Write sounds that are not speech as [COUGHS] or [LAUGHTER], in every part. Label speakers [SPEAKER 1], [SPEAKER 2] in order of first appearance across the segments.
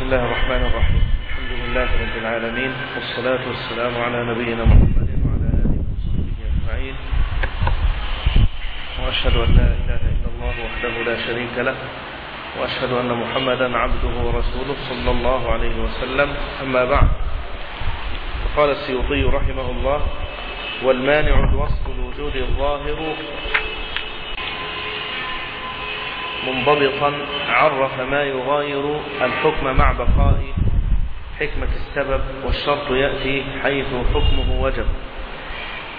[SPEAKER 1] بسم الله الرحمن الرحيم. الحمد لله رب العالمين والصلاة والسلام على نبينا محمد وعلى آله وصحبه أجمعين. وأشهد أن لا إله إلا الله وحده لا شريك له وأشهد أن محمدا عبده ورسوله صلى الله عليه وسلم. أما بعد فقال السيوطي رحمه الله والمانع الوصف الوجود الظاهر منضبطا عرف ما يغاير الحكم مع بقاء حكمة السبب والشرط يأتي حيث حكمه وجب.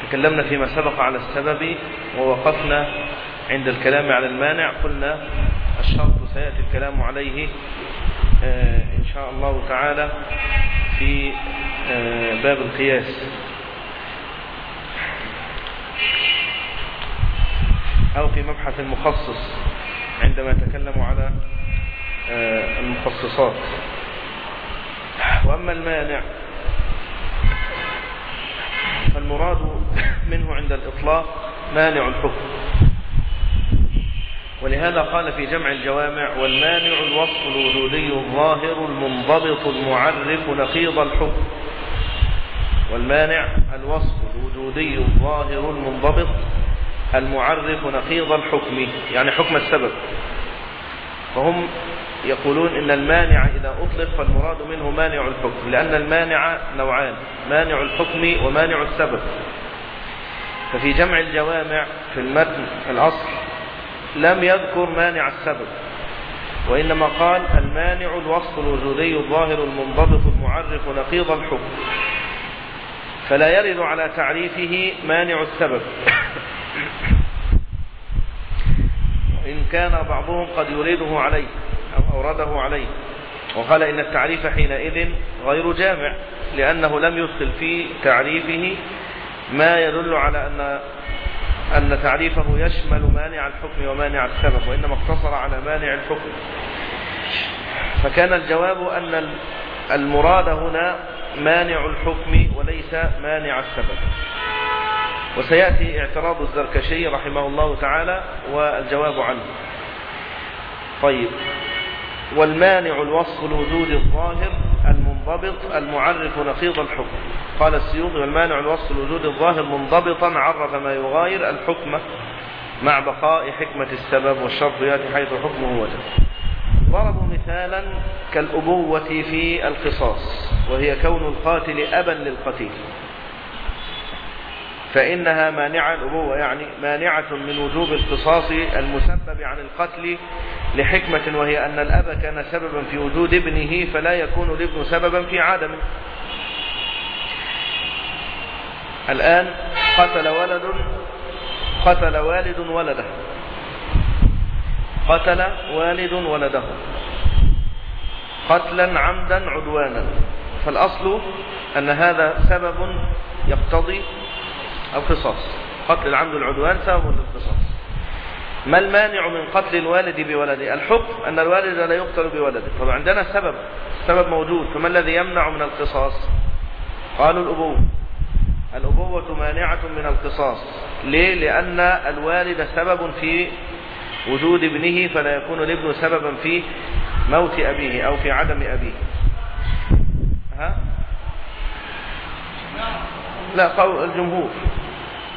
[SPEAKER 1] تكلمنا فيما سبق على السبب ووقفنا عند الكلام على المانع قلنا الشرط سيأتي الكلام عليه إن شاء الله تعالى في باب القياس. أو في مبحث المخصص عندما يتكلم على المخصصات. وأما المانع فالمراد منه عند الإطلاق مانع الحكم. ولهذا قال في جمع الجوامع والمانع الوصف الوجودي الظاهر المنضبط المعرف نقيض الحكم. والمانع الوصف الوجودي الظاهر المنضبط المعرف نقيض الحكم يعني حكم السبب. فهم يقولون إن المانع إذا أطلق فالمراد منه مانع الحكم لأن المانع نوعان مانع الحكم ومانع السبب. ففي جمع الجوامع في المتن الأصل لم يذكر مانع السبب وإنما قال المانع الوصف الوجودي الظاهر المنضبط المعرف نقيض الحكم. فلا يرد على تعريفه مانع السبب. إن كان بعضهم قد يريده عليه أو أورده عليه. وقال إن التعريف حينئذ غير جامع لأنه لم يدخل في تعريفه ما يدل على أن أن تعريفه يشمل مانع الحكم ومانع السبب وإنما اقتصر على مانع الحكم. فكان الجواب أن المراد هنا مانع الحكم وليس مانع السبب. وسيأتي اعتراض الزركشي رحمه الله تعالى والجواب عنه. طيب. والمانع الوصف الوجود الظاهر المنضبط المعرف نقيض الحكم. قال السيوطي والمانع الوصف الوجود الظاهر منضبطا عرف ما يغاير الحكم مع بقاء حكمة السبب والشرط يأتي حيث حكمه وجب. ضربوا مثالا كالأبوة في القصاص وهي كون القاتل أبا للقتيل. فإنها مانعة الأبوة يعني مانعة من وجوب القصاص المسبب عن القتل لحكمة وهي أن الأب كان سببا في وجود ابنه فلا يكون الابن سببا في عدمه. الآن قتل ولد قتل والد ولده. قتل والد ولده. قتلا عمدا عدوانا. فالأصل أن هذا سبب يقتضي القصاص قتل العمد العدوان سبب للقصاص ما المانع من قتل الوالد بولده؟ الحكم أن الوالد لا يقتل بولده. طبعا عندنا سبب سبب موجود. فما الذي يمنع من القصاص؟ قالوا الأبوة. الأبوة مانعة من القصاص. ليه؟ لأن الوالد سبب في وجود ابنه فلا يكون الابن سببا في موت أبيه أو في عدم أبيه. ها؟ لا قول الجمهور.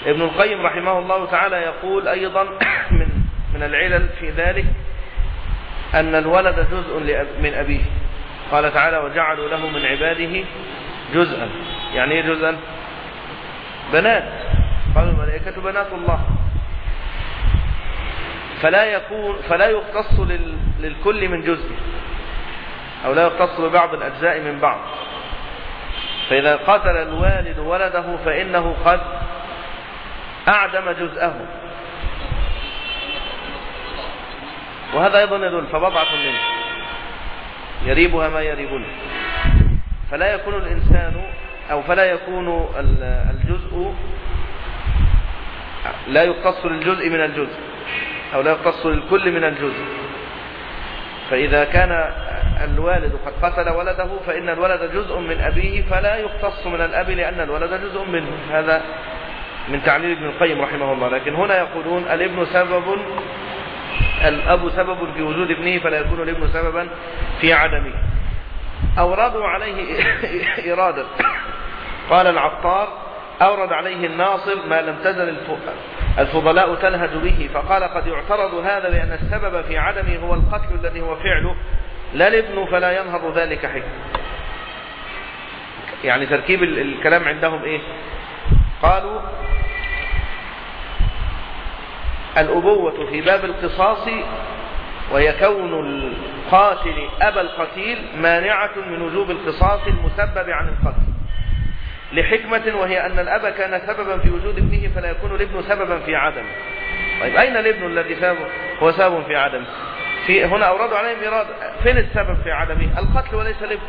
[SPEAKER 1] ابن القيم رحمه الله تعالى يقول أيضا [COUGHS] من من العلل في ذلك أن الولد جزء من أبيه. قال تعالى وجعلوا له من عباده جزءا. يعني إيه جزءا؟ بنات. قالوا الملائكة بنات الله. فلا يكون فلا يقتص للكل من جزء أو لا يقتص ببعض الأجزاء من بعض. فإذا قتل الوالد ولده فإنه قد أعدم جزءه. وهذا أيضا يدل فبضعة منه. يريبها ما يريبنا. فلا يكون الإنسان أو فلا يكون الجزء لا يقتص للجزء من الجزء أو لا يقتص للكل من الجزء. فإذا كان الوالد قد قتل ولده فإن الولد جزء من أبيه فلا يقتص من الأب لأن الولد جزء منه. هذا من تعليل ابن القيم رحمه الله. لكن هنا يقولون الابن سبب الأب سبب في وجود ابنه فلا يكون الابن سببا في عدمه. أوردوا عليه [LAUGHS] إرادة. قال العطار أورد عليه الناصر ما لم تزل الفضلاء تلهج به. فقال قد يعترض هذا بأن السبب في عدمه هو القتل الذي هو فعله. لا الابن فلا ينهض ذلك حكم يعني تركيب الكلام عندهم إيه؟ قالوا الأبوة في باب القصاص وهي كون القاتل أبا القتيل مانعة من وجوب القصاص المسبب عن القتل لحكمة وهي أن الأب كان سببا في وجود ابنه فلا يكون الابن سببا في عدمه. طيب أين الابن الذي هو سبب في عدمه؟ في هنا أوردوا عليهم إرادة فين السبب في عدمه؟ القتل وليس الابن.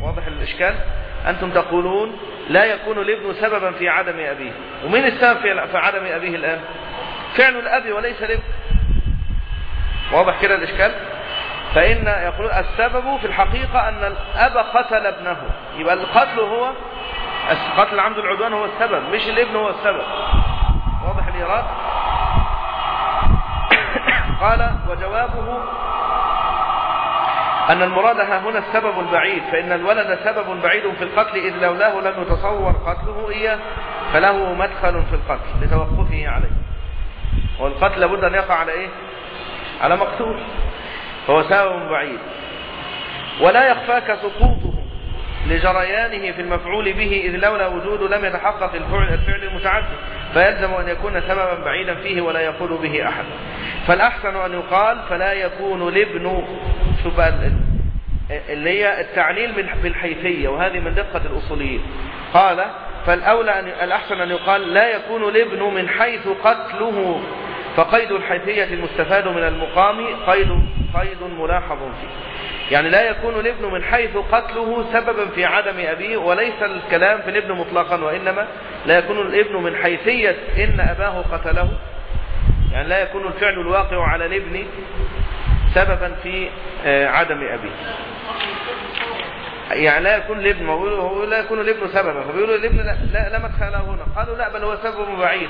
[SPEAKER 1] واضح الإشكال؟ أنتم تقولون لا يكون الابن سببا في عدم أبيه. ومين السبب في عدم أبيه الآن؟ فعل الأب وليس الابن. واضح كده الإشكال؟ فإن يقولون السبب في الحقيقة أن الأب قتل ابنه. يبقى القتل هو قتل عمد العدوان هو السبب مش الابن هو السبب. واضح الإيراد؟ [COUGHS] قال وجوابه أن المراد ها هنا السبب البعيد فإن الولد سبب بعيد في القتل إذ لولاه لم يتصور قتله إياه فله مدخل في القتل لتوقفه عليه. والقتل لابد أن يقع على إيه؟ على مقتول. فهو سبب بعيد. ولا يخفاك سقوطه لجريانه في المفعول به إذ لولا وجوده لم يتحقق الفعل, الفعل المتعدد فيلزم أن يكون سببا بعيدا فيه ولا يقول به أحد. فالأحسن أن يقال فلا يكون الابن شوف اللي هي التعليل بالحيثية وهذه من دقة الأصوليين. قال فالأولى أن الأحسن أن يقال لا يكون الابن من حيث قتله. فقيد الحيثية المستفاد من المقام قيد قيد ملاحظ فيه. يعني لا يكون الابن من حيث قتله سببا في عدم أبيه وليس الكلام في الابن مطلقا وإنما لا يكون الابن من حيثية إن أباه قتله. يعني لا يكون الفعل الواقع على الابن سببا في آه، عدم أبيه. يعني لا يكون الابن هو لا يكون الابن سببا. فبيقولوا الابن لا, لا, لا مدخل هنا قالوا لا بل هو سبب بعيد.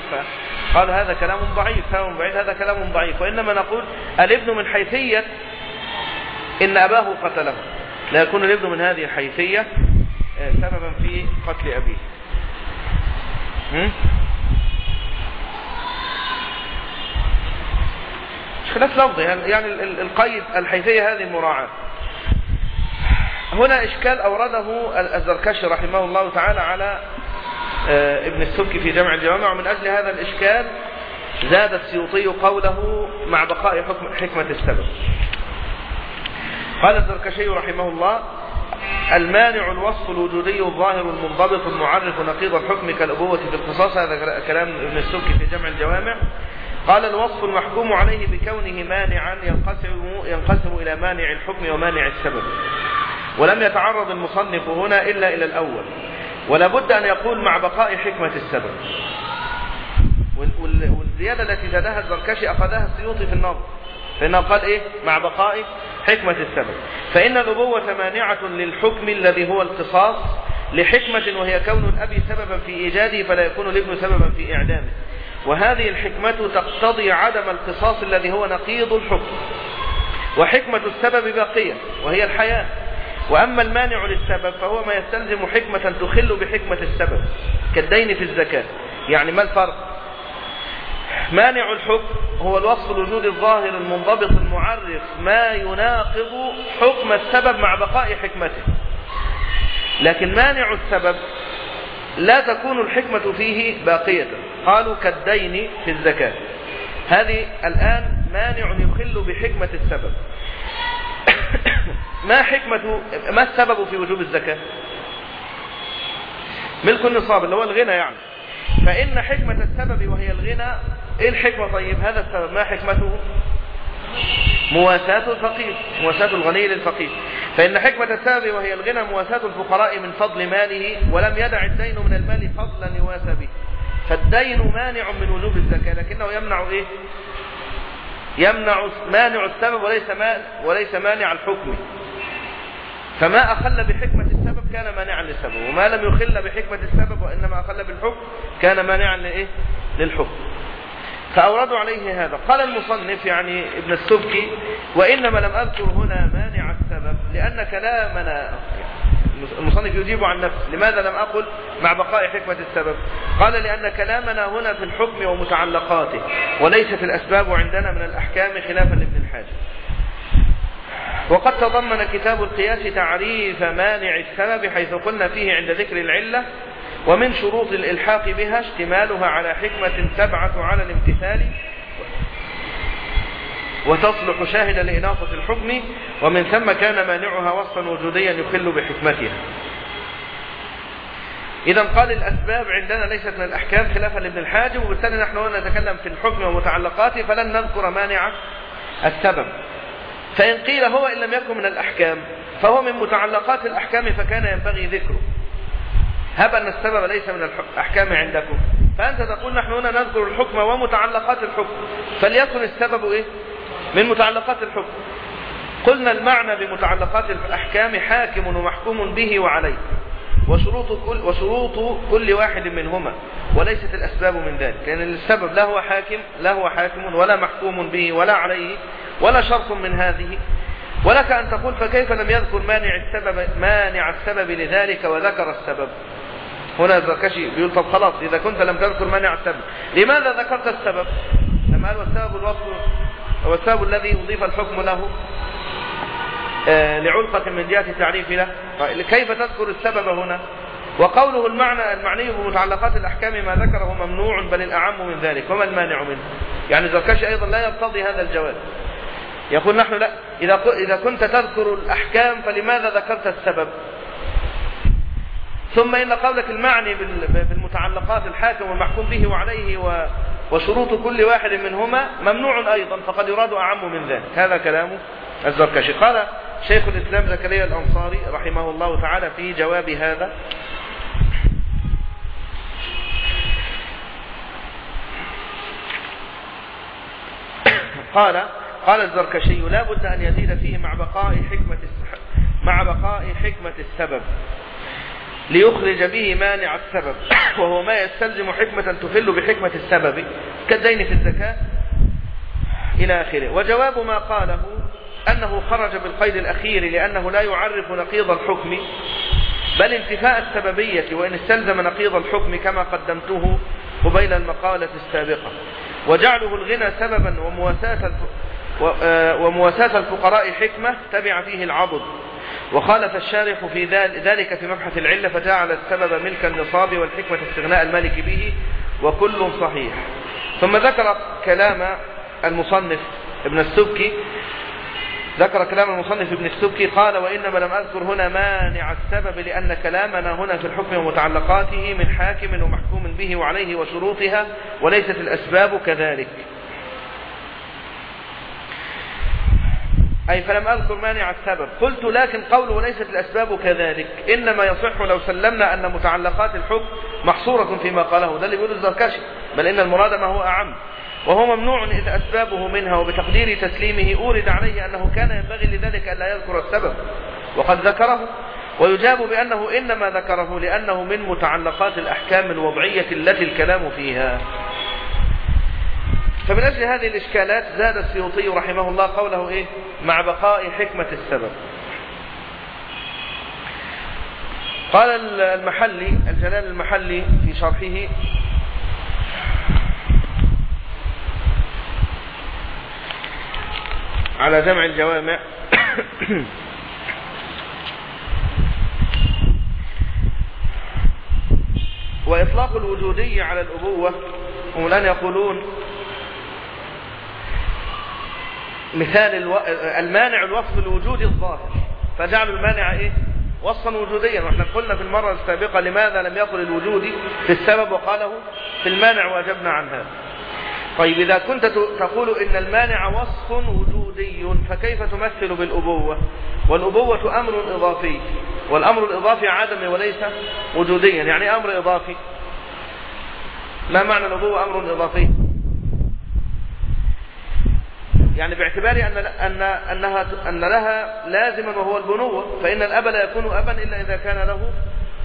[SPEAKER 1] فقالوا هذا كلام ضعيف سبب بعيد هذا كلام ضعيف. وإنما نقول الابن من حيثية إن أباه قتله. لا يكون الابن من هذه الحيثية آه، سببا في قتل أبيه. خلاف لفظي يعني القيد الحيثية هذه مراعاة. هنا إشكال أورده الزركشي رحمه الله تعالى على آه، ابن السبكي في جمع الجوامع ومن أجل هذا الإشكال زاد السيوطي قوله مع بقاء حكم حكمة السبب. قال الزركشي رحمه الله المانع الوصف الوجودي الظاهر المنضبط المعرف نقيض الحكم كالأبوة في القصاص هذا كلام ابن السبكي في جمع الجوامع. قال الوصف المحكوم عليه بكونه مانعا ينقسم, ينقسم إلى مانع الحكم ومانع السبب. ولم يتعرض المصنف هنا إلا إلى الأول. ولا بد أن يقول مع بقاء حكمة السبب. والزيادة التي زادها الزركشي أخذها السيوطي في النظر. فإنه قال إيه؟ مع بقاء حكمة السبب. فإن الأبوة مانعة للحكم الذي هو القصاص لحكمة وهي كون الأب سببا في إيجاده فلا يكون الابن سببا في إعدامه. وهذه الحكمة تقتضي عدم القصاص الذي هو نقيض الحكم. وحكمة السبب باقية وهي الحياة. وأما المانع للسبب فهو ما يستلزم حكمة تخل بحكمة السبب كالدين في الزكاة. يعني ما الفرق؟ مانع الحكم هو الوصف الوجود الظاهر المنضبط المعرف ما يناقض حكم السبب مع بقاء حكمته. لكن مانع السبب لا تكون الحكمة فيه باقية. قالوا كالدين في الزكاة. هذه الآن مانع يخل بحكمة السبب. [COUGHS] ما حكمة ما السبب في وجوب الزكاة؟ ملك النصاب اللي هو الغنى يعني. فإن حكمة السبب وهي الغنى إيه الحكمة طيب؟ هذا السبب. ما حكمته؟ مواساة الفقير مواساة الغني للفقير. فإن حكمة السبب وهي الغنى مواساة الفقراء من فضل ماله ولم يدع الدين من المال فضلا يواسى به. فالدين مانع من وجوب الزكاة لكنه يمنع إيه؟ يمنع مانع السبب وليس وليس مانع الحكم. فما أخل بحكمة السبب كان مانعا للسبب وما لم يخل بحكمة السبب وإنما أخل بالحكم كان مانعا لإيه؟ للحكم. فأوردوا عليه هذا. قال المصنف يعني ابن السبكي وإنما لم أذكر هنا مانع السبب لأن كلامنا المصنف يجيب عن نفسه. لماذا لم أقل؟ مع بقاء حكمة السبب. قال لأن كلامنا هنا في الحكم ومتعلقاته وليست الأسباب عندنا من الأحكام خلافا لابن الحاج وقد تضمن كتاب القياس تعريف مانع السبب حيث قلنا فيه عند ذكر العلة ومن شروط الإلحاق بها اشتمالها على حكمة تبعث على الامتثال وتصلح شاهدا لإناقة الحكم ومن ثم كان مانعها وصفا وجوديا يخل بحكمتها. إذا قال الأسباب عندنا ليست من الأحكام خلافا لابن الحاجب وبالتالي نحن هنا نتكلم في الحكم ومتعلقاته فلن نذكر مانع السبب. فإن قيل هو إن لم يكن من الأحكام فهو من متعلقات الأحكام فكان ينبغي ذكره. هب أن السبب ليس من الأحكام عندكم. فأنت تقول نحن هنا نذكر الحكم ومتعلقات الحكم. فليكن السبب إيه؟ من متعلقات الحكم. قلنا المعنى بمتعلقات الأحكام حاكم ومحكوم به وعليه وشروط كل, وشروط كل واحد منهما وليست الأسباب من ذلك لأن السبب لا هو حاكم لا هو حاكم ولا محكوم به ولا عليه ولا شرط من هذه. ولك أن تقول فكيف لم يذكر مانع السبب مانع السبب لذلك وذكر السبب؟ هنا الزركشي بيقول طب خلاص إذا كنت لم تذكر مانع السبب لماذا ذكرت السبب؟ لما قال والسبب الوصف هو السبب الذي أضيف الحكم له آه لعلقة من جهة التعريف له. كيف تذكر السبب هنا؟ وقوله المعنى المعني بمتعلقات الأحكام ما ذكره ممنوع بل الأعم من ذلك وما المانع منه؟ يعني الزركشي أيضا لا يقتضي هذا الجواب. يقول نحن لا إذا, إذا كنت تذكر الأحكام فلماذا ذكرت السبب؟ ثم إن قولك المعني بالمتعلقات الحاكم والمحكوم به وعليه وشروط كل واحد منهما ممنوع أيضا فقد يراد أعم من ذلك. هذا كلام الزركشي. قال شيخ الإسلام زكريا الأنصاري رحمه الله تعالى في جواب هذا. قال قال الزركشي لا بد أن يزيد فيه مع بقاء حكمة مع بقاء حكمة السبب. ليخرج به مانع السبب. وهو ما يستلزم حكمة تفل بحكمة السبب كالدين في الزكاة إلى آخره. وجواب ما قاله أنه خرج بالقيد الأخير لأنه لا يعرف نقيض الحكم بل انتفاء السببية وإن استلزم نقيض الحكم كما قدمته قبيل المقالة السابقة. وجعله الغنى سببا ومواساة آه، ومواساة الفقراء حكمة تبع فيه العضد وخالف الشارح في ذلك في مبحث العلة فجعل السبب ملك النصاب والحكمة استغناء الملك به وكل صحيح. ثم ذكر كلام المصنف ابن السبكي ذكر كلام المصنف ابن السبكي قال وإنما لم أذكر هنا مانع السبب لأن كلامنا هنا في الحكم ومتعلقاته من حاكم ومحكوم به وعليه وشروطها وليست الأسباب كذلك. أي فلم أذكر مانع السبب. قلت لكن قوله ليست الأسباب كذلك. إنما يصح لو سلمنا أن متعلقات الحكم محصورة فيما قاله. ده اللي بيقول الزركشي. بل إن المراد ما هو أعم. وهو ممنوع إذا أسبابه منها. وبتقدير تسليمه أورد عليه أنه كان ينبغي لذلك أن لا يذكر السبب. وقد ذكره. ويجاب بأنه إنما ذكره لأنه من متعلقات الأحكام الوضعية التي الكلام فيها. فمن أجل هذه الإشكالات زاد السيوطي رحمه الله قوله إيه؟ مع بقاء حكمة السبب. قال المحلي الجلال المحلي في شرحه على جمع الجوامع [COUGHS] وإطلاق الوجودية على الأبوة هم الآن يقولون مثال ألو... المانع الوصف الوجودي الظاهر. فجعلوا المانع إيه؟ وصفا وجوديا. وإحنا قلنا في المرة السابقة لماذا لم يقل الوجودي في السبب وقاله في المانع وأجبنا عن هذا. طيب إذا كنت تقول إن المانع وصف وجودي فكيف تمثل بالأبوة؟ والأبوة أمر إضافي. والأمر الإضافي عدم وليس وجوديا يعني أمر إضافي. ما معنى الأبوة أمر إضافي؟ يعني باعتبار أن أن أنها أن لها لازما وهو البنوة فإن الأب لا يكون أبا إلا إذا كان له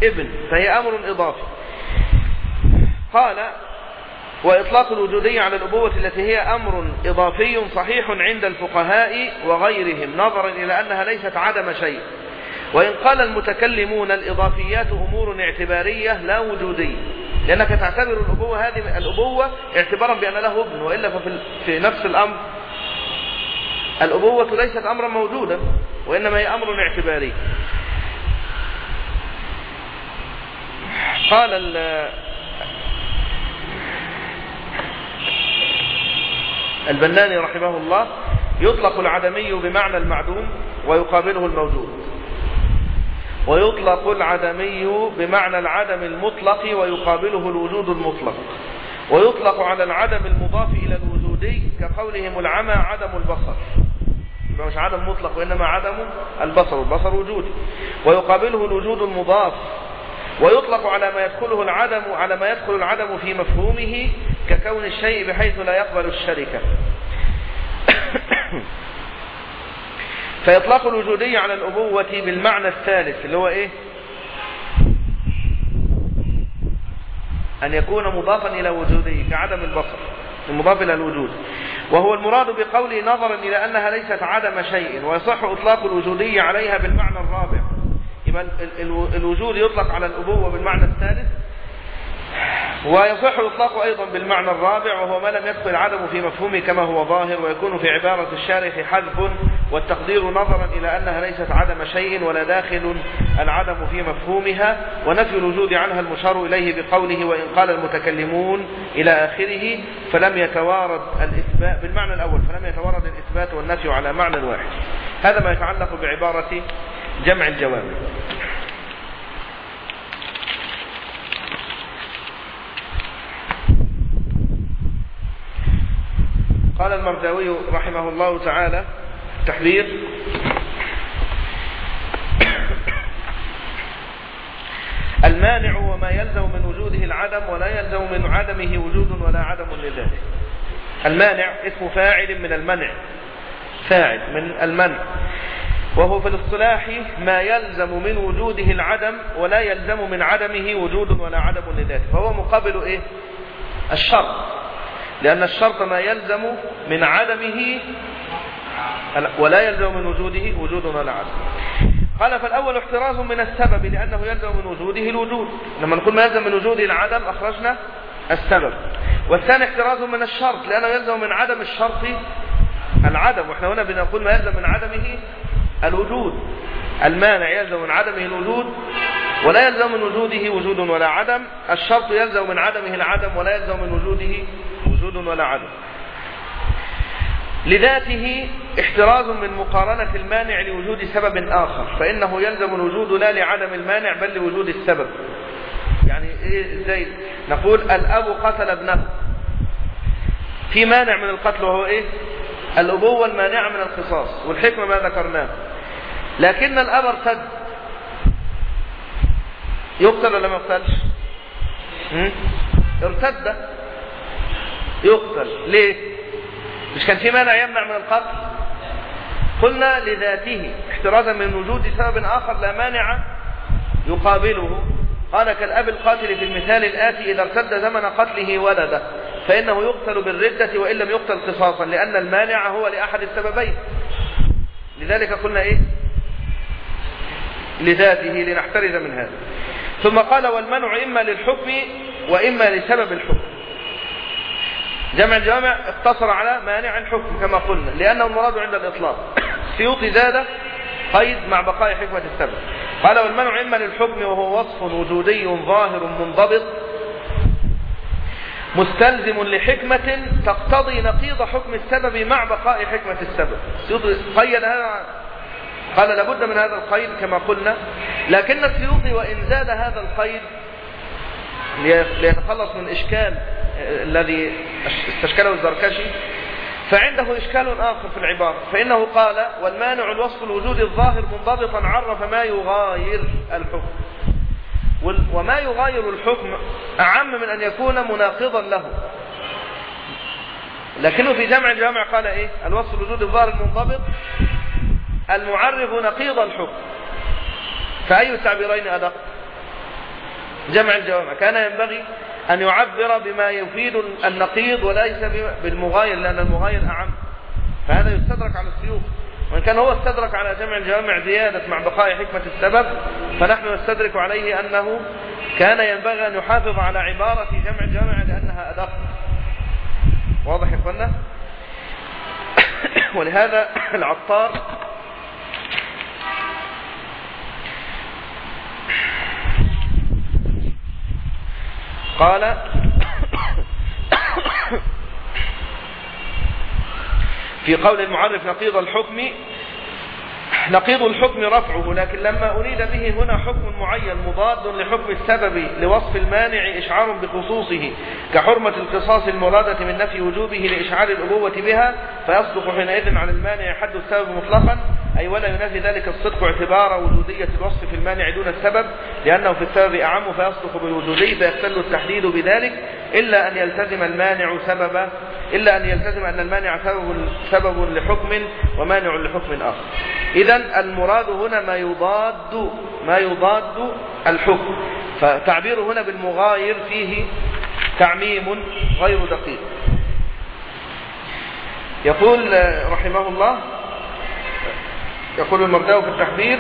[SPEAKER 1] ابن فهي أمر إضافي. قال وإطلاق الوجودية على الأبوة التي هي أمر إضافي صحيح عند الفقهاء وغيرهم نظرا إلى أنها ليست عدم شيء. وإن قال المتكلمون الإضافيات أمور اعتبارية لا وجودية لأنك تعتبر الأبوة هذه الأبوة اعتبارا بأن له ابن وإلا ففي في نفس الأمر الأبوة ليست أمرا موجودا وإنما هي أمر اعتباري. قال البناني رحمه الله يطلق العدمي بمعنى المعدوم ويقابله الموجود. ويطلق العدمي بمعنى العدم المطلق ويقابله الوجود المطلق. ويطلق على العدم المضاف إلى الوجودي كقولهم العمى عدم البصر. مش عدم مطلق وإنما عدم البصر البصر وجودي ويقابله الوجود المضاف. ويطلق على ما يدخله العدم على ما يدخل العدم في مفهومه ككون الشيء بحيث لا يقبل الشركة [COUGHS] فإطلاق الوجودية على الأبوة بالمعنى الثالث اللي هو إيه؟ أن يكون مضافا إلى وجوده كعدم البصر. المضاف إلى الوجود. وهو المراد بقوله نظرا إلى أنها ليست عدم شيء ويصح إطلاق الوجودية عليها بالمعنى الرابع. يبقى الوجود يطلق على الأبوة بالمعنى الثالث. ويصح الإطلاق أيضا بالمعنى الرابع وهو ما لم يدخل العدم في مفهومه كما هو ظاهر ويكون في عبارة الشارح حذف والتقدير نظرا إلى أنها ليست عدم شيء ولا داخل العدم في مفهومها ونفي الوجود عنها المشار إليه بقوله وإن قال المتكلمون إلى آخره فلم يتوارد الإثبات بالمعنى الأول فلم يتوارد الإثبات والنفي على معنى واحد. هذا ما يتعلق بعبارة جمع الجوامع قال المرداوي رحمه الله تعالى تحذير. [COUGHS] المانع وما يلزم من وجوده العدم ولا يلزم من عدمه وجود ولا عدم لذاته. المانع اسم فاعل من المنع. فاعل من المنع. وهو في الاصطلاح ما يلزم من وجوده العدم ولا يلزم من عدمه وجود ولا عدم لذاته. فهو مقابل إيه؟ الشرط لأن الشرط ما يلزم من عدمه ولا يلزم من وجوده وجود ولا عدم قال فالأول احتراز من السبب لأنه يلزم من وجوده الوجود لما نقول ما يلزم من وجوده العدم أخرجنا السبب والثاني احتراز من الشرط لأنه يلزم من عدم الشرط العدم وإحنا هنا بنقول ما يلزم من عدمه الوجود المانع يلزم من عدمه الوجود ولا يلزم من وجوده وجود ولا عدم الشرط يلزم من عدمه العدم ولا يلزم من وجوده وجود ولا عدم لذاته احتراز من مقارنة المانع لوجود سبب آخر فإنه يلزم الوجود لا لعدم المانع بل لوجود السبب. يعني إيه زي نقول الأب قتل ابنه. في مانع من القتل وهو إيه؟ الأبوة المانعة من القصاص والحكمة ما ذكرناه. لكن الأب ارتد. يقتل ولا ما يقتلش؟ ارتد. يقتل. ليه؟ مش كان في مانع يمنع من القتل؟ قلنا لذاته احترازا من وجود سبب آخر لا مانع يقابله. قال كالأب القاتل في المثال الآتي إذا ارتد زمن قتله ولده فإنه يقتل بالردة وإن لم يقتل قصاصا لأن المانع هو لأحد السببين. لذلك قلنا إيه؟ لذاته لنحترز من هذا. ثم قال والمنع إما للحكم وإما لسبب الحكم. جمع الجوامع اقتصر على مانع الحكم كما قلنا لأنه المراد عند الإطلاق. [COUGHS] سيوطي زاد قيد مع بقاء حكمة السبب. قال والمنع إما للحكم وهو وصف وجودي ظاهر منضبط مستلزم لحكمة تقتضي نقيض حكم السبب مع بقاء حكمة السبب. السيوطي قيد هذا قال لابد من هذا القيد كما قلنا. لكن السيوطي وإن زاد هذا القيد ليتخلص من إشكال الذي استشكله الزركشي فعنده إشكال آخر في العبارة فإنه قال والمانع الوصف الوجود الظاهر منضبطا عرف ما يغاير الحكم. وما يغاير الحكم أعم من أن يكون مناقضا له. لكنه في جمع الجامع قال إيه؟ الوصف الوجود الظاهر المنضبط المعرف نقيض الحكم. فأي التعبيرين أدق؟ جمع الجوامع. كان ينبغي أن يعبر بما يفيد النقيض وليس بالمغاير لأن المغاير أعم. فهذا يستدرك على السيوف. وإن كان هو استدرك على جمع الجوامع زيادة مع بقاء حكمة السبب فنحن نستدرك عليه أنه كان ينبغي أن يحافظ على عبارة جمع الجوامع لأنها أدق. واضح يا [COUGHS] ولهذا [COUGHS] العطار قال في قول المعرف نقيض الحكم نقيض الحكم رفعه لكن لما أريد به هنا حكم معين مضاد لحكم السبب لوصف المانع إشعار بخصوصه كحرمة القصاص المرادة من نفي وجوبه لإشعار الأبوة بها فيصدق حينئذ على المانع حد السبب مطلقا. أي ولا ينافي ذلك الصدق اعتبار وجودية الوصف في المانع دون السبب لأنه في السبب أعم فيصدق بالوجودي فيختل التحديد بذلك إلا أن يلتزم المانع سببا إلا أن يلتزم أن المانع سبب, سبب لحكم ومانع لحكم آخر. إذا المراد هنا ما يضاد ما يضاد الحكم. فتعبيره هنا بالمغاير فيه تعميم غير دقيق. يقول رحمه الله يقول المرداوي في التحبير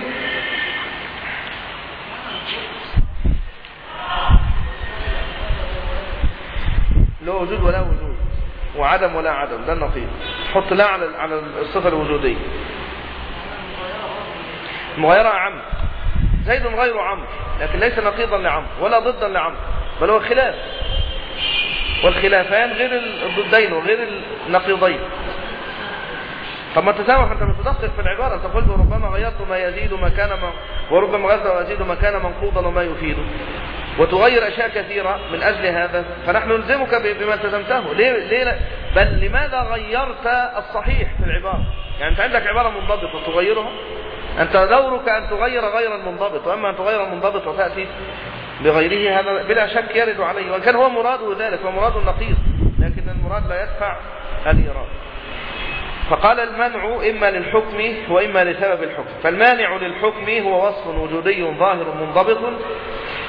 [SPEAKER 1] لا وجود ولا وجود. وعدم ولا عدم. ده النقيض. حط لا على على الصفة الوجودية. المغايرة عم زيد غير عمرو لكن ليس نقيضا لعمرو ولا ضدا لعمرو بل هو خلاف. والخلافان غير الضدين وغير النقيضين. طب ما تسامح أنت بتدقق في العبارة. أنت قلت ربما غيرت ما يزيد ما كان ما وربما غيرت ما يزيد ما كان منقوضا وما يفيد. وتغير أشياء كثيرة من أجل هذا. فنحن نلزمك بما التزمته ليه, ليه بل لماذا غيرت الصحيح في العبارة؟ يعني أنت عندك عبارة منضبطة تغيرها؟ أنت دورك أن تغير غير المنضبط وأما أن تغير المنضبط وتأتي بغيره هذا بلا شك يرد عليه. وإن كان هو مراده ذلك ومراد النقيض لكن المراد لا يدفع الإيراد. فقال المنع إما للحكم وإما لسبب الحكم. فالمانع للحكم هو وصف وجودي ظاهر منضبط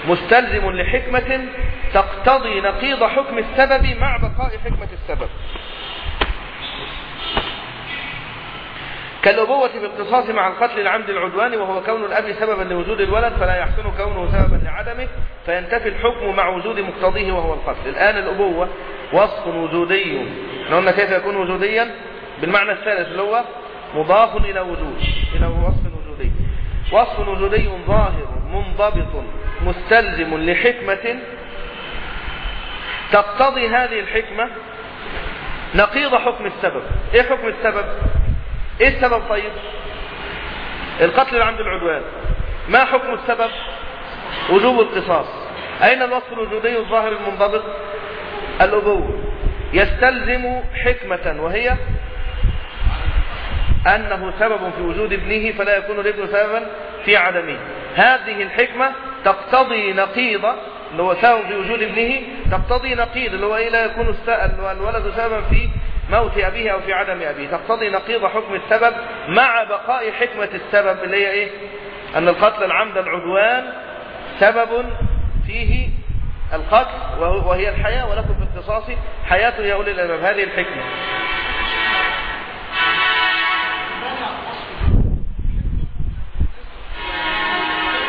[SPEAKER 1] مستلزم لحكمة تقتضي نقيض حكم السبب مع بقاء حكمة السبب. كالأبوة بالقصاص مع القتل العمد العدوان وهو كون الأب سببا لوجود الولد فلا يحسن كونه سببا لعدمه فينتفي الحكم مع وجود مقتضيه وهو القتل. الآن الأبوة وصف وجودي. إحنا قلنا كيف يكون وجوديا؟ بالمعنى الثالث اللي هو مضاف إلى وجود إلى وصف وجودي. وصف وجودي ظاهر منضبط مستلزم لحكمة تقتضي هذه الحكمة. نقيض حكم السبب. إيه حكم السبب؟ إيه السبب طيب؟ القتل عند العدوان. ما حكم السبب؟ وجوب القصاص. أين الوصف الوجودي الظاهر المنضبط؟ الأبوة. يستلزم حكمة وهي أنه سبب في وجود ابنه فلا يكون الابن سببا في عدمه. هذه الحكمة تقتضي نقيض اللي هو سبب في وجود ابنه تقتضي نقيض اللي هو إيه لا يكون الولد سببا في موت أبيه أو في عدم أبيه. تقتضي نقيض حكم السبب مع بقاء حكمة السبب اللي هي إيه؟ أن القتل العمد العدوان سبب فيه القتل وهي الحياة ولكم في القصاص حياة يا أولي الألباب. هذه الحكمة.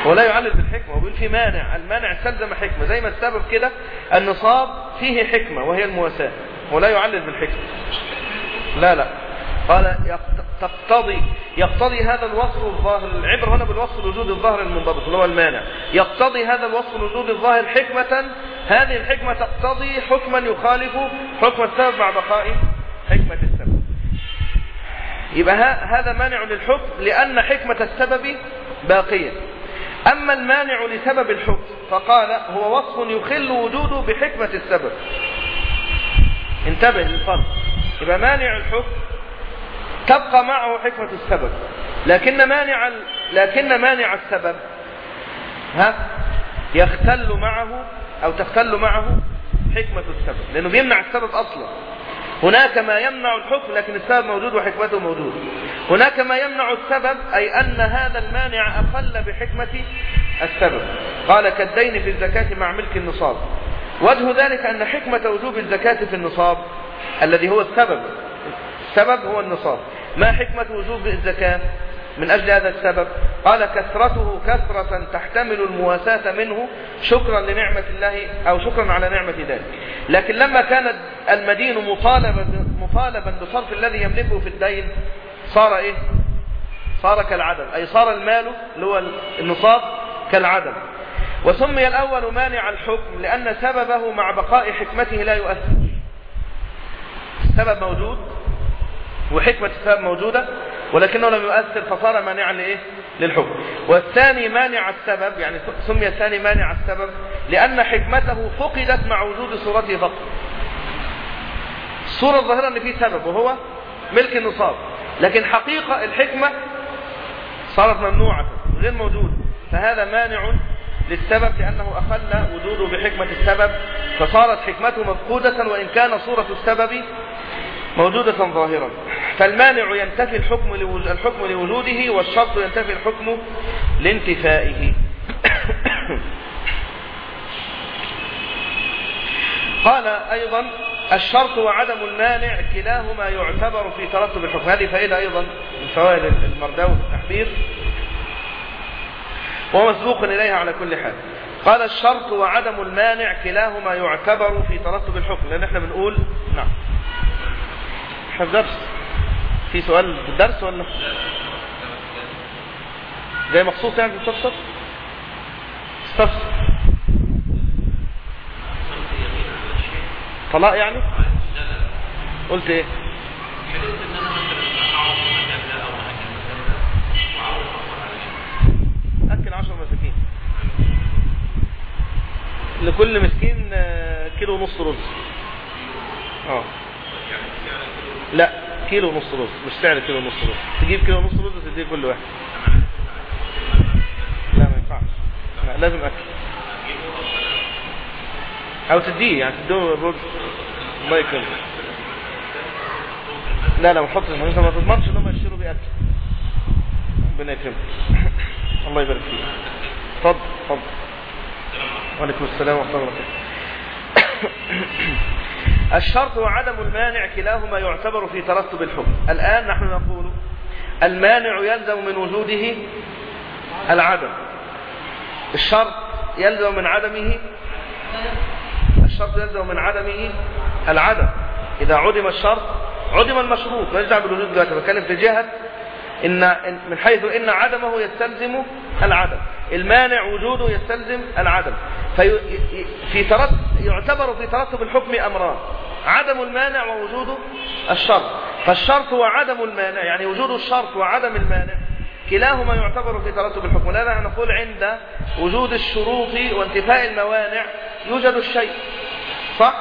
[SPEAKER 1] ولا يعلل بالحكمة ويقول في مانع. المانع استلزم حكمة. زي ما السبب كده النصاب فيه حكمة وهي المواساة ولا يعلل بالحكمة. لا لا. قال تقتضي يقتضي هذا الوصف الظاهر العبر هنا بالوصف الوجود الظاهر المنضبط اللي هو المانع. يقتضي هذا الوصف الوجود الظاهر حكمة هذه الحكمة تقتضي حكما يخالف حكم السبب مع بقاء حكمة السبب. يبقى هذا مانع للحكم لأن حكمة السبب باقية. أما المانع لسبب الحكم فقال هو وصف يخل وجوده بحكمة السبب. انتبه للفرق. يبقى مانع الحكم تبقى معه حكمة السبب. لكن مانع لكن مانع السبب ها يختل معه أو تختل معه حكمة السبب. لأنه بيمنع السبب أصلا. هناك ما يمنع الحكم لكن السبب موجود وحكمته موجود. هناك ما يمنع السبب أي أن هذا المانع أقل بحكمة السبب. قال كالدين في الزكاة مع ملك النصاب. وجه ذلك أن حكمة وجوب الزكاة في النصاب الذي هو السبب. السبب هو النصاب. ما حكمة وجوب الزكاة؟ من أجل هذا السبب. قال كثرته كثرة تحتمل المواساة منه شكرا لنعمة الله أو شكرا على نعمة ذلك. لكن لما كان المدين مطالبا, مطالبا بصرف الذي يملكه في الدين صار إيه؟ صار كالعدم. أي صار المال اللي هو النصاب كالعدم. وسمي الأول مانع الحكم لأن سببه مع بقاء حكمته لا يؤثر. السبب موجود وحكمة السبب موجودة ولكنه لم يؤثر فصار مانعا لإيه؟ للحكم. والثاني مانع السبب يعني سمي الثاني مانع السبب لأن حكمته فقدت مع وجود صورته فقط. الصورة الظاهرة أن فيه سبب وهو ملك النصاب. لكن حقيقة الحكمة صارت ممنوعة غير موجودة فهذا مانع للسبب لأنه أخل وجوده بحكمة السبب فصارت حكمته مفقودة وإن كان صورة السبب موجودة ظاهرا فالمانع ينتفي الحكم الحكم لوجوده والشرط ينتفي الحكم لانتفائه. [COUGHS] قال أيضا الشرط وعدم المانع كلاهما يعتبر في ترتب الحكم. هذه فائدة أيضا من فوائد المرداوي التحبير ومسبوق إليها على كل حال. قال الشرط وعدم المانع كلاهما يعتبر في ترتب الحكم. لأن إحنا بنقول نعم. إحنا في درس في سؤال في الدرس ولا؟ جاي مخصوص يعني تستفسر طلاق يعني؟ قلت إيه؟ أكل عشر مساكين. لكل مسكين كيلو ونص رز. آه. لا كيلو ونص رز مش سعر كيلو ونص رز. تجيب كيلو ونص رز وتديه كل واحد. لا ما ينفعش. لا لازم أكل. أو تديه يعني تديه الرز. الله يكرمك. لا لا ما تحطش انت ما تضمنش ان هم يشتروا بيه أكل. ربنا يكرمك. [COUGHS] الله يبارك فيك. اتفضل اتفضل. وعليكم السلام ورحمة الله وبركاته. [COUGHS] الشرط وعدم المانع كلاهما يعتبر في ترتب الحكم. الآن نحن نقول المانع يلزم من وجوده العدم. الشرط يلزم من عدمه الشرط يلزم من عدمه العدم. إذا عدم الشرط عدم المشروط. لا يجعل بالوجود دلوقتي؟ بتكلم في جهة إن من حيث إن عدمه يستلزم العدم. المانع وجوده يستلزم العدم. في في ترتب يعتبر في ترتب الحكم أمران. عدم المانع ووجود الشرط. فالشرط وعدم المانع يعني وجود الشرط وعدم المانع. كلاهما يعتبر في ترتب الحكم. لا نقول عند وجود الشروط وانتفاء الموانع يوجد الشيء. صح؟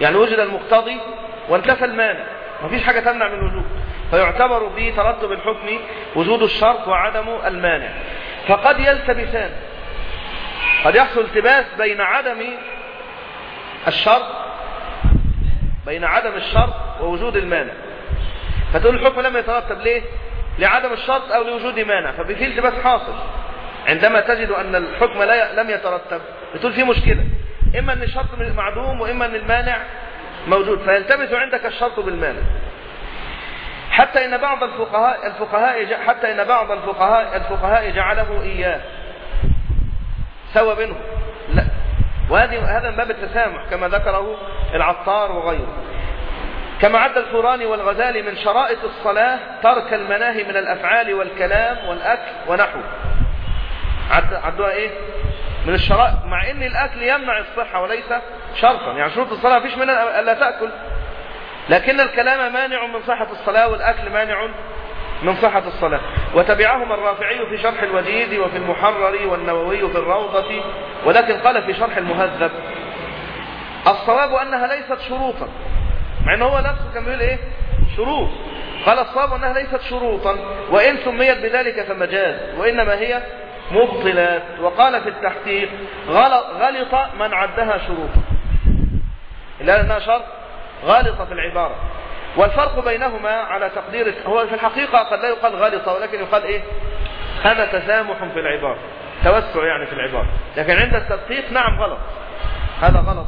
[SPEAKER 1] يعني وجد المقتضي وانتفى المانع. ما فيش حاجة تمنع من الوجود. فيعتبر في ترتب الحكم وجود الشرط وعدم المانع. فقد يلتبسان. قد يحصل التباس بين عدم الشرط بين عدم الشرط ووجود المانع. فتقول الحكم لم يترتب ليه؟ لعدم الشرط أو لوجود مانع. ففي التباس حاصل. عندما تجد أن الحكم لا لم يترتب بتقول في مشكلة. إما أن الشرط معدوم وإما أن المانع موجود فيلتبس عندك الشرط بالمانع. حتى إن بعض الفقهاء الفقهاء حتى إن بعض الفقهاء الفقهاء جعله إياه. سوى بينهم. لا. وهذه هذا من باب التسامح كما ذكره العطار وغيره. كما عد الفوراني والغزالي من شرائط الصلاة ترك المناهي من الأفعال والكلام والأكل ونحو عد عدوها إيه؟ من الشرائط. مع إن الأكل يمنع الصحة وليس شرطا. يعني شروط الصلاة فيش منها ألا تأكل. لكن الكلام مانع من صحة الصلاة والأكل مانع من صحة الصلاة. وتبعهما الرافعي في شرح الوديد وفي المحرر والنووي في الروضة. ولكن قال في شرح المهذب. الصواب أنها ليست شروطا. مع إن هو نفسه كان بيقول إيه؟ شروط. قال الصواب أنها ليست شروطا. وإن سميت بذلك فمجاز. وإنما هي مبطلات. وقال في التحقيق غلط من عدها شروطا. إلا أنها شرط غالطة في العبارة. والفرق بينهما على تقدير هو في الحقيقة قد لا يقال غلطة ولكن يقال إيه؟ هذا تسامح في العبارة. توسع يعني في العبارة. لكن عند التدقيق نعم غلط. هذا غلط.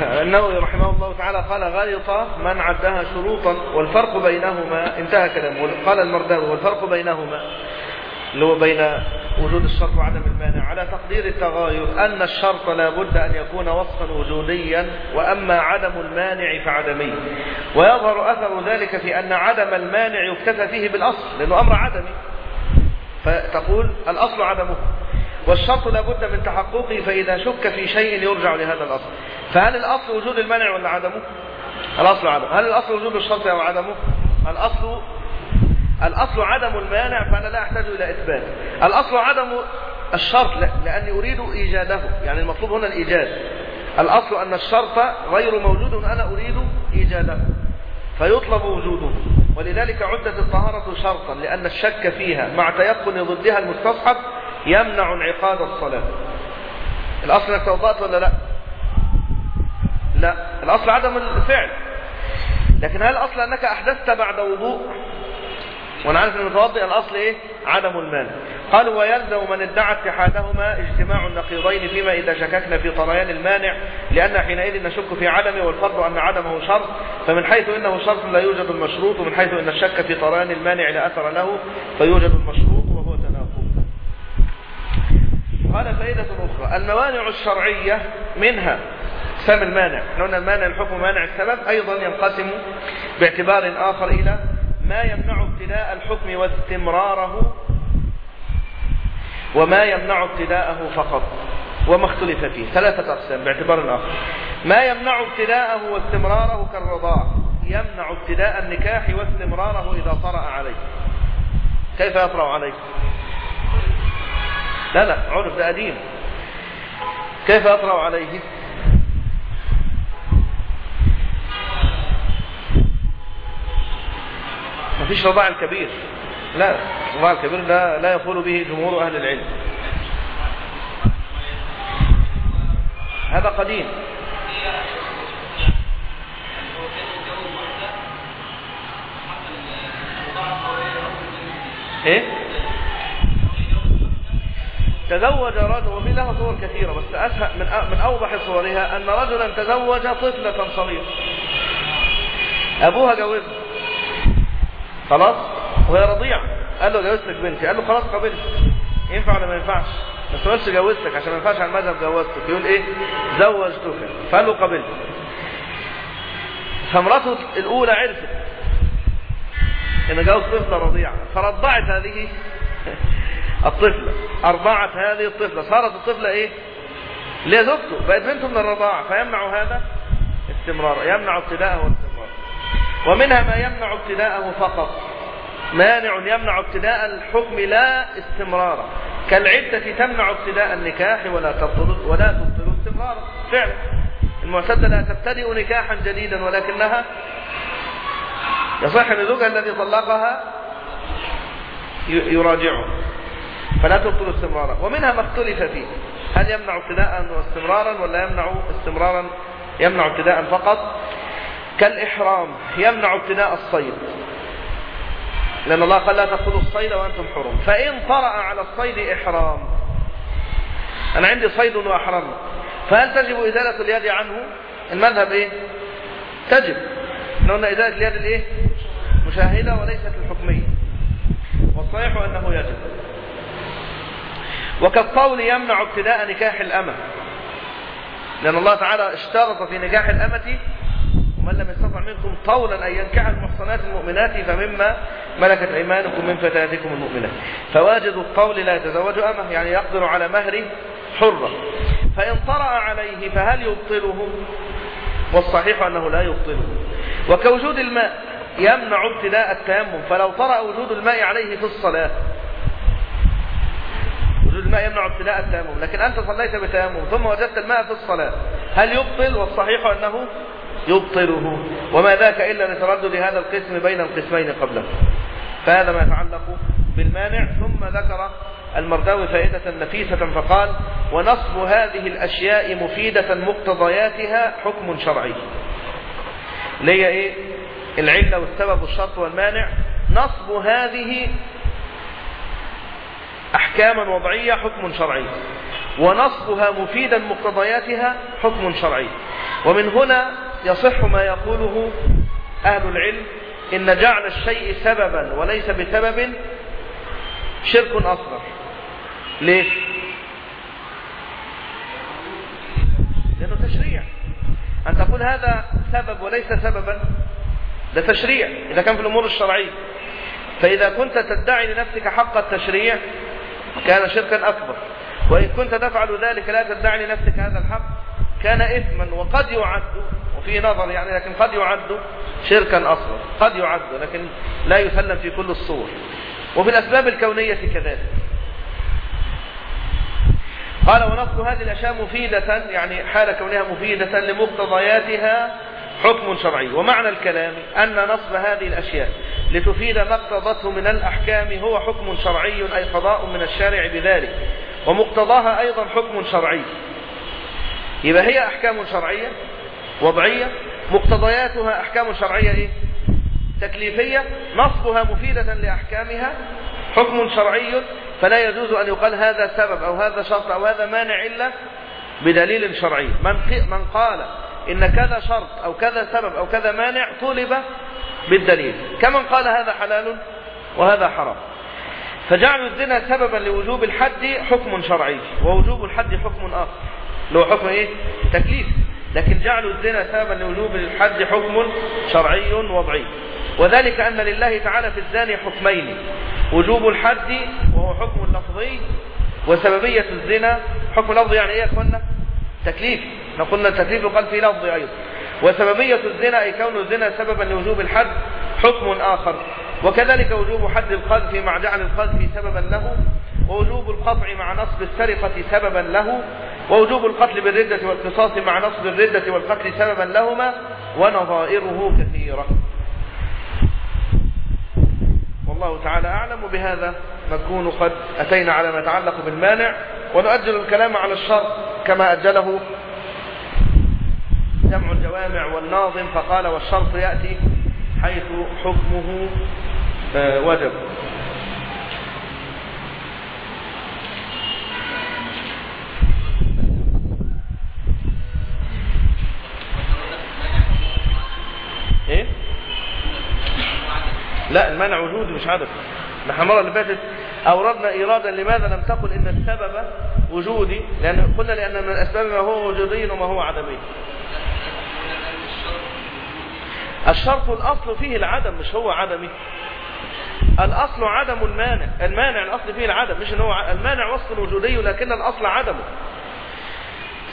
[SPEAKER 1] النووي رحمه الله تعالى قال غلط من عدها شروطا والفرق بينهما. انتهى كلامه. قال المرداوي والفرق بينهما. اللي هو بين وجود الشرط وعدم المانع. على تقدير التغاير أن الشرط لا بد أن يكون وصفا وجوديا وأما عدم المانع فعدمي. ويظهر أثر ذلك في أن عدم المانع يكتفى فيه بالأصل لأنه أمر عدمي. فتقول الأصل عدمه. والشرط لا بد من تحققه فإذا شك في شيء يرجع لهذا الأصل. فهل الأصل وجود المانع ولا عدمه؟ الأصل عدم. هل الأصل وجود الشرط أو عدمه؟ الأصل الأصل عدم المانع فأنا لا أحتاج إلى إثبات. الأصل عدم الشرط لأني أريد إيجاده. يعني المطلوب هنا الإيجاد. الأصل أن الشرط غير موجود أنا أريد إيجاده. فيطلب وجوده. ولذلك عدت الطهارة شرطا لأن الشك فيها مع تيقن ضدها المستصحب يمنع انعقاد الصلاة. الأصل أنك توضأت ولا لا؟ لا. الأصل عدم الفعل. لكن هل الأصل أنك أحدثت بعد وضوء؟ وأنا عارف إن المتوضئ الأصل إيه؟ عدم المانع قالوا ويلزم من ادعى اتحادهما اجتماع النقيضين فيما إذا شككنا في طريان المانع لأن حينئذ نشك في عدمه والفرض أن عدمه شرط فمن حيث إنه شرط لا يوجد المشروط ومن حيث إن الشك في طريان المانع لا أثر له فيوجد المشروط وهو تناقض قال فائدة أخرى. الموانع الشرعية منها سبب المانع. قلنا المانع الحكم مانع السبب أيضا ينقسم باعتبار آخر إلى ما يمنع ابتداء الحكم واستمراره وما يمنع ابتداءه فقط وما اختلف فيه. ثلاثة أقسام باعتبار آخر. ما يمنع ابتداءه واستمراره كالرضاع. يمنع ابتداء النكاح واستمراره إذا طرأ عليه. كيف يطرأ عليه؟ لا لا عرف ده قديم كيف يطرأ عليه؟ مفيش رضاع الكبير. لا الرضاع الكبير لا, لا يقول به جمهور أهل العلم. هذا قديم. إيه؟ تزوج رجل لها صور كثيرة بس أسهل من من أوضح صورها أن رجلا تزوج طفلة صغيرة. أبوها جوزها. خلاص؟ وهي رضيعة. قال له جوزتك بنتي. قال له خلاص قبلت ينفع ولا ما ينفعش؟ ما تقولش جوزتك عشان ما ينفعش على المذهب جوزتك. يقول إيه؟ زوجتك. فقال له قبلت فمراته الأولى عرفت إن جوز طفلة رضيعة. فرضعت هذه الطفلة. ارضعت هذه الطفلة. صارت الطفلة إيه؟ اللي هي زوجته بقت بنته من الرضاعة. فيمنع هذا استمرار. يمنع ابتداءه واستمرار ومنها ما يمنع ابتداءه فقط. مانع يمنع ابتداء الحكم لا استمرارا كالعدة تمنع ابتداء النكاح ولا تبطل ولا تبطل استمرارا فعلا. المعتدة لا تبتدئ نكاحا جديدا ولكنها يصح ان زوجها الذي طلقها يراجعه. فلا تبطل استمرارا. ومنها ما اختلف فيه. هل يمنع ابتداء واستمرارا ولا يمنع استمرارا؟ يمنع ابتداء فقط. كالإحرام يمنع ابتداء الصيد. لأن الله قال لا تأخذوا الصيد وأنتم حرم. فإن طرأ على الصيد إحرام. أنا عندي صيد وأحرم. فهل تجب إزالة اليد عنه؟ المذهب إيه؟ تجب. قلنا إزالة اليد الإيه؟ مشاهدة وليست الحكمية. والصحيح أنه يجب. وكالطول يمنع ابتداء نكاح الأمة. لأن الله تعالى اشترط في نكاح الأمة ومن لم يستطع منكم طولا أن ينكح المحصنات المؤمنات فمما ملكت أيمانكم من فتاتكم المؤمنات. فواجد الطول لا يتزوج أمة يعني يقدر على مهر حرة. فإن طرأ عليه فهل يبطله والصحيح أنه لا يبطله وكوجود الماء يمنع ابتداء التيمم. فلو طرأ وجود الماء عليه في الصلاة وجود الماء يمنع ابتداء التيمم. لكن أنت صليت بتيمم ثم وجدت الماء في الصلاة هل يبطل؟ والصحيح أنه يبطله. وما ذاك إلا لتردد هذا القسم بين القسمين قبله. فهذا ما يتعلق بالمانع. ثم ذكر المرداوي فائدة نفيسة فقال ونصب هذه الأشياء مفيدة مقتضياتها حكم شرعي. ليه إيه؟ العلة والسبب والشرط والمانع. نصب هذه أحكاما وضعية حكم شرعي. ونصبها مفيدا مقتضياتها حكم شرعي. ومن هنا يصح ما يقوله أهل العلم إن جعل الشيء سببا وليس بسبب شرك أصغر. ليه؟ لأنه تشريع. أن تقول هذا سبب وليس سببا ده تشريع إذا كان في الأمور الشرعية. فإذا كنت تدعي لنفسك حق التشريع كان شركا أكبر. وإن كنت تفعل ذلك لا تدعي لنفسك هذا الحق. كان إثما وقد يعد وفي نظر يعني لكن قد يعد شركا أصغر قد يعد لكن لا يسلم في كل الصور. وفي الأسباب الكونية كذلك. قال ونصب هذه الأشياء مفيدة يعني حال كونها مفيدة لمقتضياتها حكم شرعي. ومعنى الكلام أن نصب هذه الأشياء لتفيد ما اقتضته من الأحكام هو حكم شرعي أي قضاء من الشارع بذلك ومقتضاها أيضا حكم شرعي يبقى هي أحكام شرعية وضعية مقتضياتها أحكام شرعية إيه؟ تكليفية نصبها مفيدة لأحكامها حكم شرعي فلا يجوز أن يقال هذا سبب أو هذا شرط أو هذا مانع إلا بدليل شرعي من, من قال إن كذا شرط أو كذا سبب أو كذا مانع طولب بالدليل. كمن قال هذا حلال وهذا حرام. فجعل الزنا سببا لوجوب الحد حكم شرعي ووجوب الحد حكم آخر. لو حكم إيه؟ تكليف. لكن جعل الزنا سببا لوجوب الحد حكم شرعي وضعي. وذلك أن لله تعالى في الزاني حكمين وجوب الحد وهو حكم لفظي وسببية الزنا حكم لفظي يعني إيه يا اخوانا تكليف. إحنا قلنا التكليف يقال في لفظي أيضا. وسببية الزنا أي كون الزنا سببا لوجوب الحد حكم آخر. وكذلك وجوب حد القذف مع جعل القذف سببا له ووجوب القطع مع نصب السرقة سببا له ووجوب القتل بالردة والقصاص مع نصب الردة والقتل سببا لهما ونظائره كثيرة. والله تعالى أعلم وبهذا نكون قد أتينا على ما يتعلق بالمانع ونؤجل الكلام على الشرط كما أجله جمع الجوامع والناظم فقال والشرط يأتي حيث حكمه وجب. إيه؟ لا المانع وجودي مش عدم نحن المرة اللي فاتت أوردنا إيرادا لماذا لم تقل إن السبب وجودي؟ لأن قلنا لأن من الأسباب ما هو وجودي وما هو عدمي الشرط الأصل فيه العدم مش هو عدمي. الأصل عدم المانع المانع الأصل فيه العدم مش إن هو المانع وصف وجودي لكن الأصل عدمه.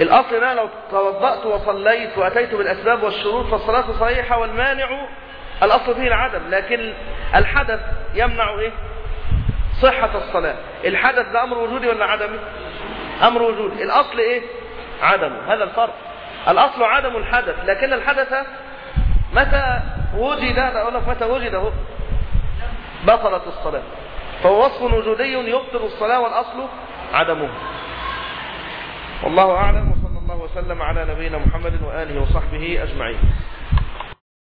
[SPEAKER 1] الأصل إن أنا لو توضأت وصليت وأتيت بالأسباب والشروط فالصلاة صحيحة والمانع الأصل فيه العدم. لكن الحدث يمنع إيه؟ صحة الصلاة. الحدث ده أمر وجودي ولا عدمي؟ أمر وجودي. الأصل إيه؟ عدمه. هذا الفرق. الأصل عدم الحدث لكن الحدث متى وجد أقول لك متى وجد هو؟ بطلت الصلاة. فهو وصف وجودي يبطل الصلاة والأصل عدمه. والله أعلم وصلى الله وسلم على نبينا محمد وآله وصحبه أجمعين.